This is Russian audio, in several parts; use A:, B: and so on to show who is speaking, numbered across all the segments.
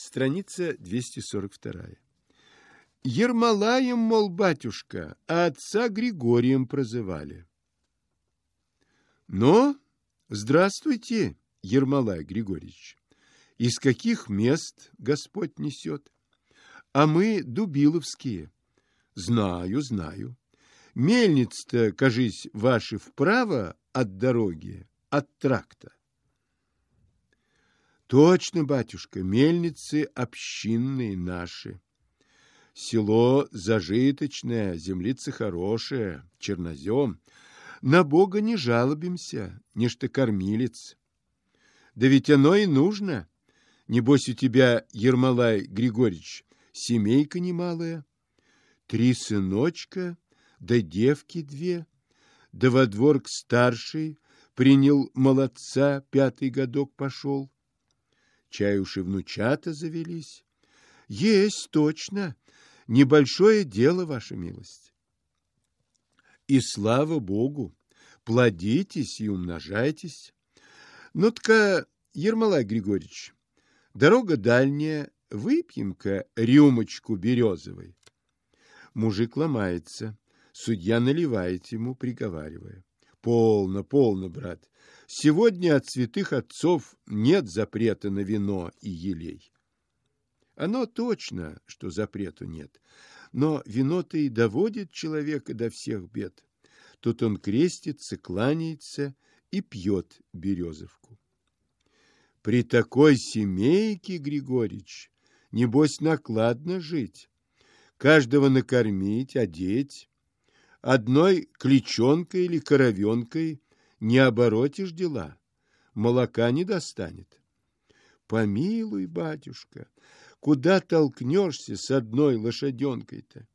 A: Страница 242. Ермолаем, мол, батюшка, а отца Григорием прозывали. Но, здравствуйте, Ермолай Григорьевич. Из каких мест Господь несет? А мы дубиловские. Знаю, знаю. Мельниц-то, кажись, ваши вправо от дороги, от тракта. Точно, батюшка, мельницы общинные наши. Село зажиточное, землица хорошая, чернозем. На Бога не жалобимся, не что кормилец. Да ведь оно и нужно. Небось у тебя, Ермолай Григорьевич, семейка немалая. Три сыночка, да девки две, да во двор к старшей принял молодца, пятый годок пошел. Чай уж и внучата завелись. Есть, точно. Небольшое дело, ваша милость. И слава Богу, плодитесь и умножайтесь. Ну-тка, Ермолай Григорьевич, дорога дальняя, выпьем-ка рюмочку березовой. Мужик ломается, судья наливает ему, приговаривая. Полно, полно, брат. Сегодня от святых отцов нет запрета на вино и елей. Оно точно, что запрету нет, но вино-то и доводит человека до всех бед. Тут он крестится, кланяется и пьет березовку. При такой семейке, Григорьевич, небось накладно жить. Каждого накормить, одеть. Одной кличонкой или коровенкой не оборотишь дела, молока не достанет. Помилуй, батюшка, куда толкнешься с одной лошаденкой-то?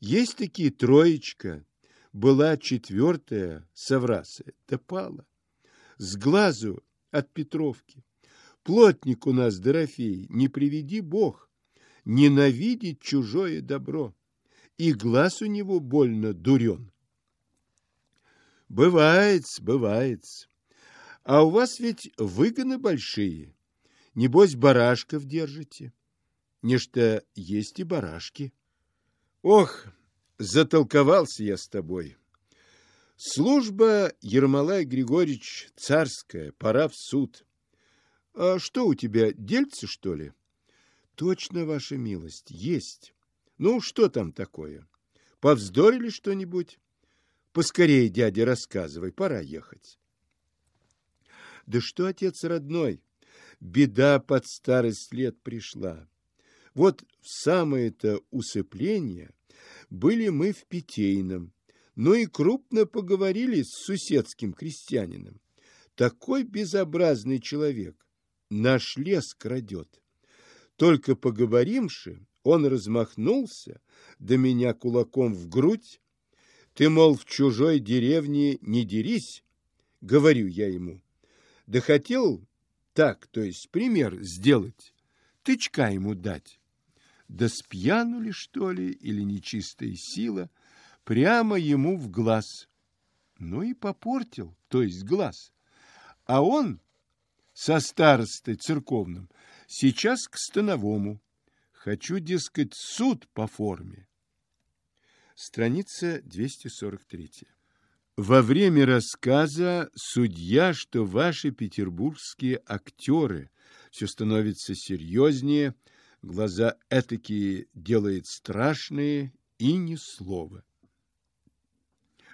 A: Есть такие троечка, была четвертая соврасая, да пала. С глазу от Петровки. Плотник у нас, Дорофей, не приведи Бог, ненавидит чужое добро, и глаз у него больно дурен. Бывает, бывает. А у вас ведь выгоны большие. Небось, барашков держите. Нечто есть и барашки. Ох, затолковался я с тобой. Служба, Ермолай Григорьевич, царская, пора в суд. А что у тебя, дельцы, что ли? Точно, ваша милость, есть. Ну, что там такое? Повздорили что-нибудь? Поскорее, дядя, рассказывай, пора ехать. Да что, отец родной, беда под старость лет пришла. Вот в самое-то усыпление были мы в Питейном, но и крупно поговорили с суседским крестьянином. Такой безобразный человек наш лес крадет. Только поговоримши, он размахнулся, да меня кулаком в грудь, ты, мол, в чужой деревне не дерись, говорю я ему. Да хотел так, то есть пример сделать, тычка ему дать. Да спьянули, что ли, или нечистая сила, прямо ему в глаз. Ну и попортил, то есть глаз. А он со старостой церковным сейчас к становому. Хочу, дескать, суд по форме. Страница 243. Во время рассказа судья, что ваши петербургские актеры, все становится серьезнее, глаза этакие делает страшные и ни слова.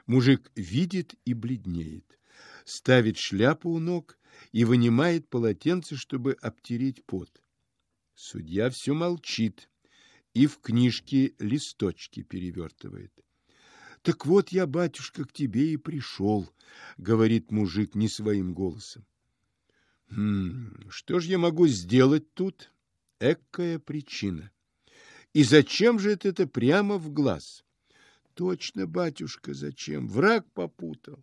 A: Мужик видит и бледнеет, ставит шляпу у ног и вынимает полотенце, чтобы обтереть пот. Судья все молчит, и в книжке листочки перевертывает. — Так вот я, батюшка, к тебе и пришел, — говорит мужик не своим голосом. — Хм, что ж я могу сделать тут? Экая причина. И зачем же это, это прямо в глаз? — Точно, батюшка, зачем? Враг попутал.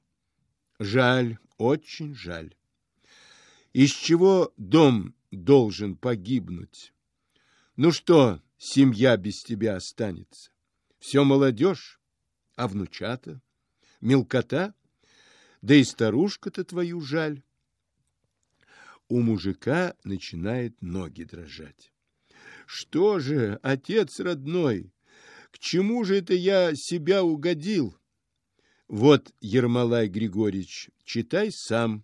A: Жаль, очень жаль. Из чего дом должен погибнуть? Ну что, семья без тебя останется. Все молодежь, а внучата, мелкота, да и старушка-то твою жаль. У мужика начинает ноги дрожать. Что же, отец родной, к чему же это я себя угодил? Вот, Ермолай Григорьевич, читай сам.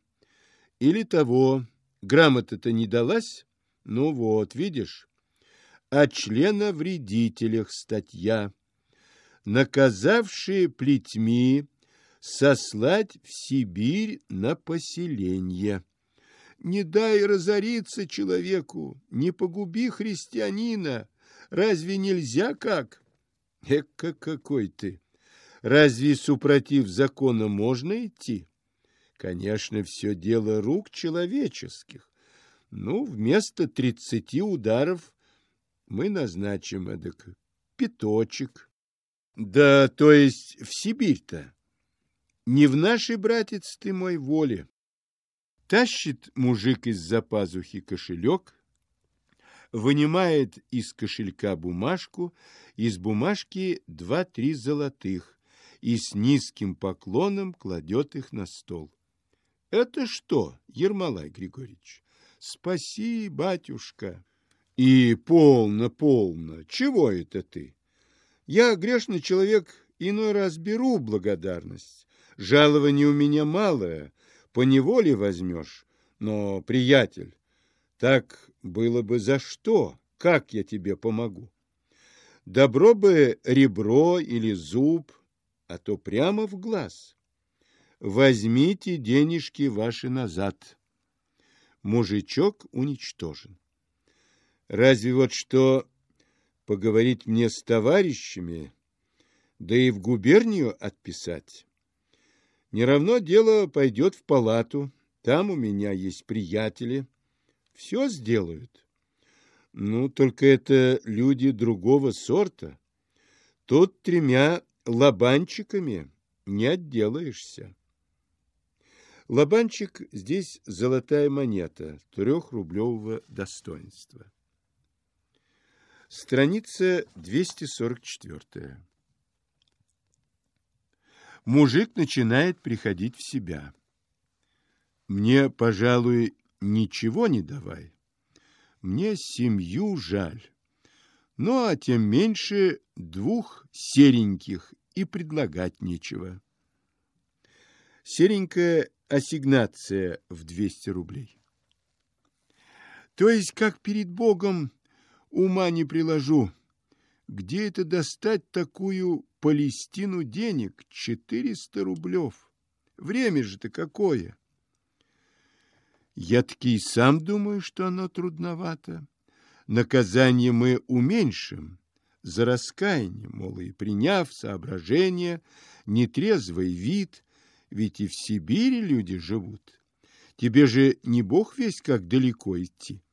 A: Или того, грамота-то не далась? Ну вот, видишь, о членовредителях статья. Наказавшие плетьми сослать в Сибирь на поселение. Не дай разориться человеку, не погуби христианина. Разве нельзя как? Эка какой ты! Разве супротив закона можно идти? Конечно, все дело рук человеческих. Ну, вместо тридцати ударов мы назначим эдак пяточек. Да, то есть в Сибирь-то. Не в нашей, братец, ты мой воле. Тащит мужик из-за пазухи кошелек, вынимает из кошелька бумажку, из бумажки два-три золотых и с низким поклоном кладет их на стол. Это что, Ермолай Григорьевич? Спаси, батюшка. И полно, полно. Чего это ты? Я, грешный человек, иной раз беру благодарность. Жалование у меня малое, по неволе возьмешь. Но, приятель, так было бы за что? Как я тебе помогу? Добро бы ребро или зуб, а то прямо в глаз. Возьмите денежки ваши назад. Мужичок уничтожен. Разве вот что поговорить мне с товарищами, да и в губернию отписать? Не равно дело пойдет в палату, там у меня есть приятели, все сделают. Ну, только это люди другого сорта. Тут тремя лобанчиками не отделаешься. Лобанчик здесь золотая монета трехрублевого достоинства. Страница 244. Мужик начинает приходить в себя. Мне, пожалуй, ничего не давай. Мне семью жаль. Ну, а тем меньше двух сереньких и предлагать нечего. Серенькая ассигнация в 200 рублей. То есть, как перед Богом, ума не приложу. Где это достать такую Палестину денег? 400 рублев. Время же-то какое! Я таки и сам думаю, что оно трудновато. Наказание мы уменьшим за раскаяние, мол, и приняв соображение, нетрезвый вид, ведь и в Сибири люди живут. Тебе же не бог весь как далеко идти.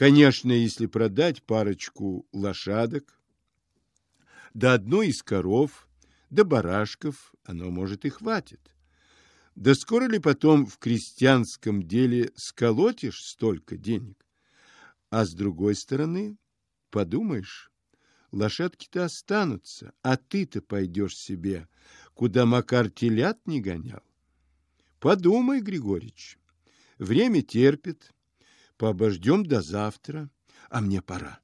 A: Конечно, если продать парочку лошадок, да одну из коров, да барашков, оно, может, и хватит. Да скоро ли потом в крестьянском деле сколотишь столько денег? А с другой стороны, подумаешь, лошадки-то останутся, а ты-то пойдешь себе, куда Макар телят не гонял. Подумай, Григорьевич, время терпит, пообождем до завтра, а мне пора.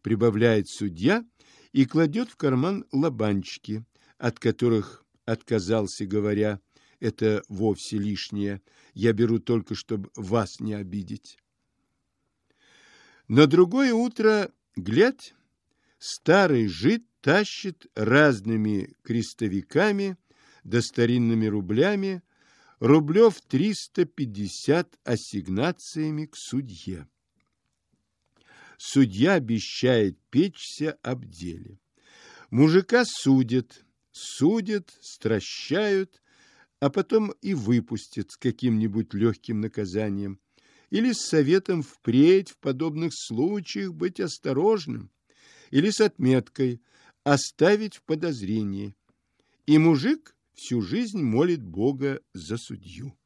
A: Прибавляет судья и кладет в карман лобанчики, от которых отказался, говоря, это вовсе лишнее. Я беру только, чтобы вас не обидеть. На другое утро, глядь, старый жид тащит разными крестовиками да старинными рублями рублев 350 ассигнациями к судье. Судья обещает печься об деле. Мужика судят, судят, стращают, а потом и выпустят с каким-нибудь легким наказанием или с советом впредь в подобных случаях быть осторожным, или с отметкой оставить в подозрении. И мужик всю жизнь молит Бога за судью.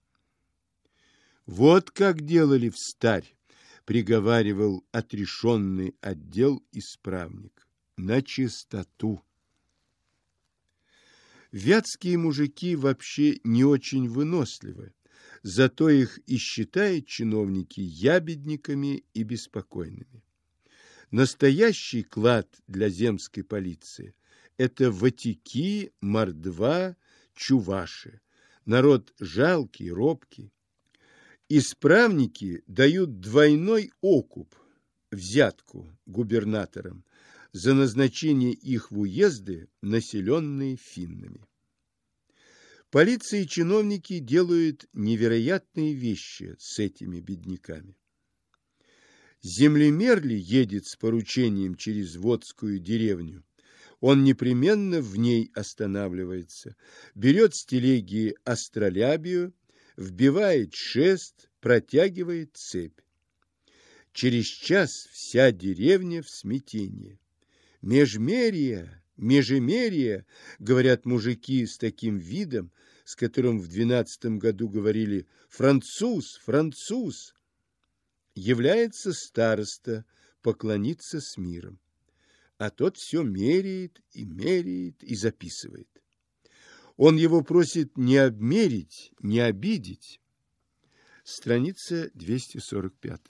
A: Вот как делали в старь, приговаривал отрешенный отдел исправник, на чистоту. Вятские мужики вообще не очень выносливы, зато их и считают чиновники ябедниками и беспокойными. Настоящий клад для земской полиции – это ватики, мордва, чуваши. Народ жалкий, робкий. Исправники дают двойной окуп, взятку губернаторам за назначение их в уезды, населенные финнами. Полиция и чиновники делают невероятные вещи с этими бедняками. Землемер ли едет с поручением через Водскую деревню, он непременно в ней останавливается, берет с телеги астролябию, вбивает шест, протягивает цепь. Через час вся деревня в смятении. Межмерие, межемерие, говорят мужики с таким видом, с которым в двенадцатом году говорили «француз, француз», является староста поклониться с миром, а тот все меряет и меряет и записывает. Он его просит не обмерить, не обидеть. Страница 245.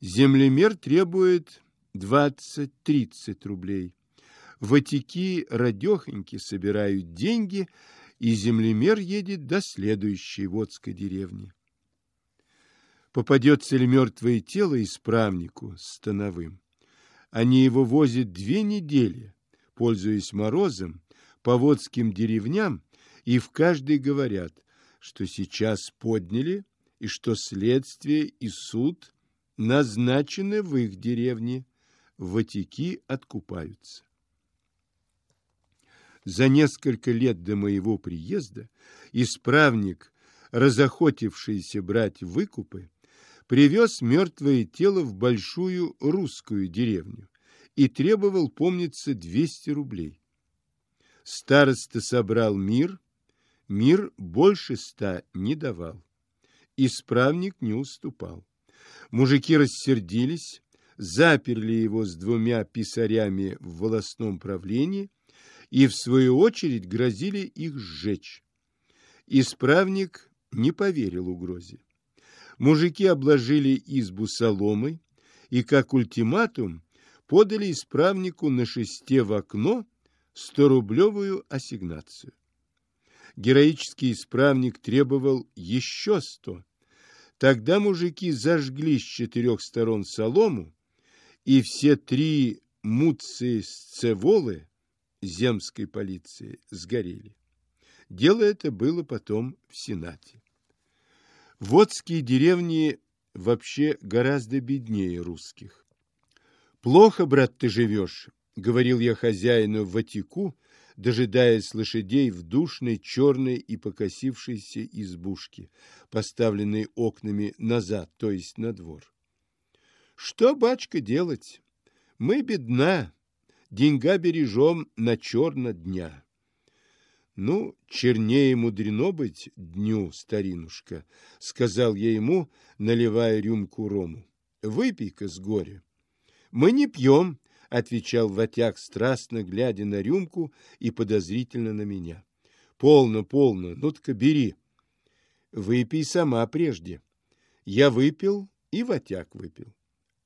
A: Землемер требует 20-30 рублей. Ватики радехоньки собирают деньги, и землемер едет до следующей водской деревни. Попадется ли мертвое тело исправнику становым? Они его возят две недели, пользуясь морозом, по водским деревням, и в каждой говорят, что сейчас подняли, и что следствие и суд назначены в их деревне, ватики откупаются. За несколько лет до моего приезда исправник, разохотившийся брать выкупы, привез мертвое тело в большую русскую деревню и требовал, помнится, 200 рублей. Староста собрал мир, мир больше ста не давал. Исправник не уступал. Мужики рассердились, заперли его с двумя писарями в волосном правлении и, в свою очередь, грозили их сжечь. Исправник не поверил угрозе. Мужики обложили избу соломой и, как ультиматум, подали исправнику на шесте в окно 100-рублевую ассигнацию. Героический исправник требовал еще сто. Тогда мужики зажгли с четырех сторон солому, и все три муци-сцеволы земской полиции сгорели. Дело это было потом в Сенате. Водские деревни вообще гораздо беднее русских. «Плохо, брат, ты живешь», — говорил я хозяину в Ватику, дожидаясь лошадей в душной, черной и покосившейся избушке, поставленной окнами назад, то есть на двор. «Что, бачка, делать? Мы бедна, деньга бережем на черно дня». «Ну, чернее мудрено быть дню, старинушка», — сказал я ему, наливая рюмку рому. «Выпей-ка с горя». «Мы не пьем», — отвечал Ватяк, страстно глядя на рюмку и подозрительно на меня. «Полно, полно, ну-ка бери». «Выпей сама прежде». Я выпил, и Ватяк выпил.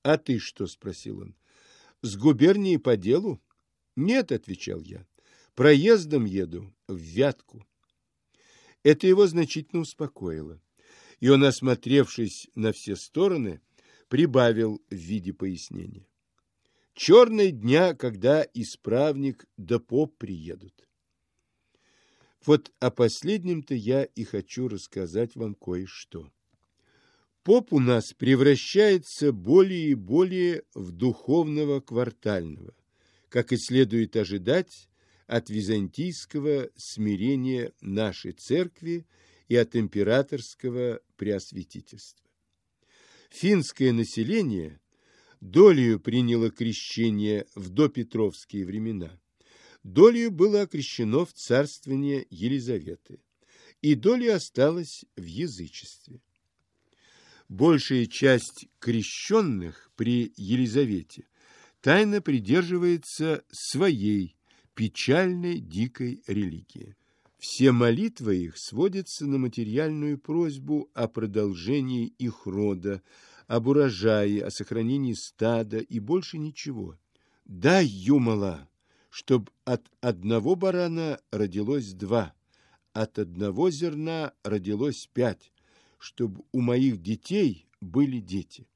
A: «А ты что?» — спросил он. «С губернии по делу?» «Нет», — отвечал я. Проездом еду в Вятку. Это его значительно успокоило, и он, осмотревшись на все стороны, прибавил в виде пояснения. Черные дня, когда исправник да поп приедут. Вот о последнем-то я и хочу рассказать вам кое-что. Поп у нас превращается более и более в духовного квартального, как и следует ожидать от византийского смирения нашей церкви и от императорского преосвятительства. Финское население долею приняло крещение в допетровские времена, долею было окрещено в царствование Елизаветы, и доля осталась в язычестве. Большая часть крещенных при Елизавете тайно придерживается своей печальной дикой религии. Все молитвы их сводятся на материальную просьбу о продолжении их рода, об урожае, о сохранении стада и больше ничего. Дай, Юмала, чтоб от одного барана родилось два, от одного зерна родилось пять, чтобы у моих детей были дети.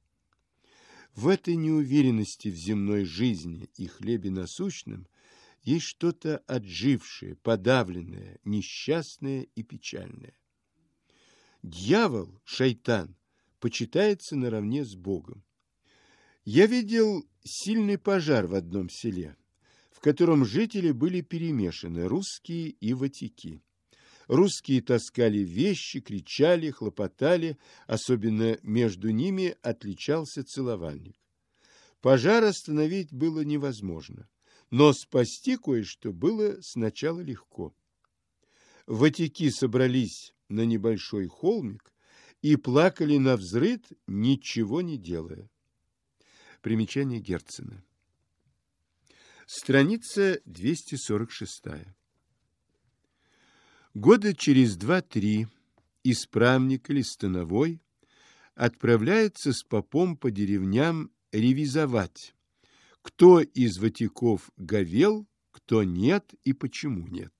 A: В этой неуверенности в земной жизни и хлебе насущном есть что-то отжившее, подавленное, несчастное и печальное. Дьявол, шайтан, почитается наравне с Богом. Я видел сильный пожар в одном селе, в котором жители были перемешаны, русские и ватики. Русские таскали вещи, кричали, хлопотали, особенно между ними отличался целовальник. Пожар остановить было невозможно, но спасти кое-что было сначала легко. Ватики собрались на небольшой холмик и плакали на взрыд, ничего не делая. Примечание Герцена. Страница 246. Года через два-три исправник или становой отправляется с попом по деревням ревизовать, кто из ватиков говел, кто нет и почему нет.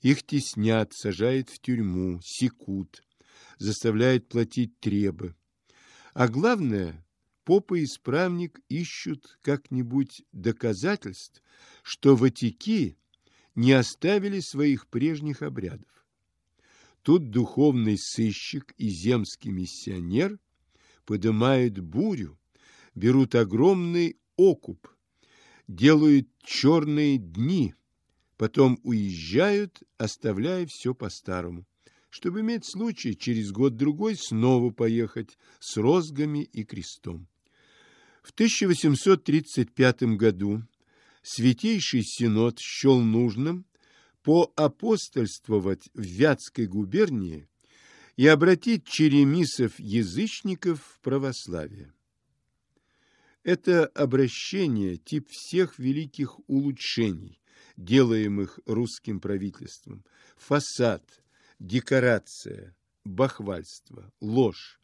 A: Их теснят, сажают в тюрьму, секут, заставляют платить требы. А главное, попа и исправник ищут как-нибудь доказательств, что ватики не оставили своих прежних обрядов. Тут духовный сыщик и земский миссионер поднимают бурю, берут огромный окуп, делают черные дни, потом уезжают, оставляя все по-старому чтобы иметь случай через год-другой снова поехать с розгами и крестом. В 1835 году Святейший Синод счел нужным поапостольствовать в Вятской губернии и обратить черемисов-язычников в православие. Это обращение – тип всех великих улучшений, делаемых русским правительством. Фасад, декорация, бахвальство, ложь,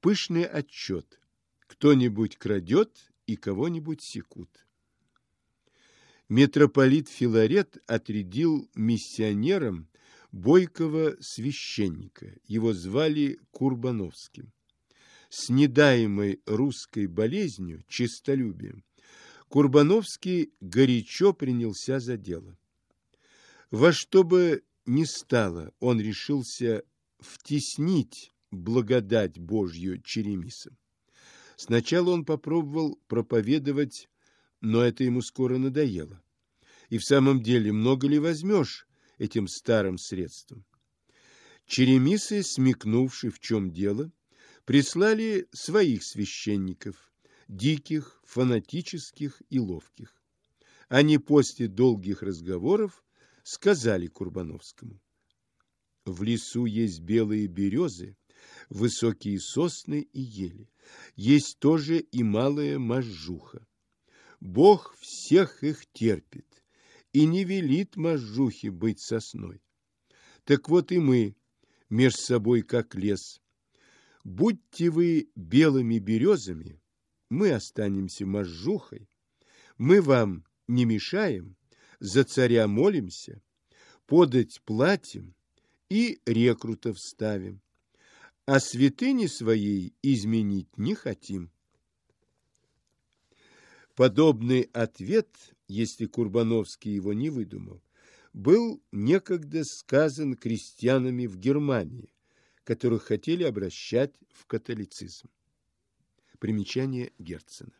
A: пышный отчет. Кто-нибудь крадет и кого-нибудь секут. Митрополит Филарет отрядил миссионером бойкого священника. Его звали Курбановским. С недаемой русской болезнью, честолюбием, Курбановский горячо принялся за дело. Во что бы не стало, он решился втеснить благодать Божью черемисам. Сначала он попробовал проповедовать, но это ему скоро надоело. И в самом деле, много ли возьмешь этим старым средством? Черемисы, смекнувши, в чем дело, прислали своих священников, диких, фанатических и ловких. Они после долгих разговоров сказали Курбановскому. В лесу есть белые березы, высокие сосны и ели. Есть тоже и малая можжуха. Бог всех их терпит и не велит можжухе быть сосной. Так вот и мы меж собой как лес. Будьте вы белыми березами, мы останемся можжухой. Мы вам не мешаем, за царя молимся, подать платим и рекрутов ставим, а святыни своей изменить не хотим. Подобный ответ, если Курбановский его не выдумал, был некогда сказан крестьянами в Германии, которых хотели обращать в католицизм. Примечание Герцена.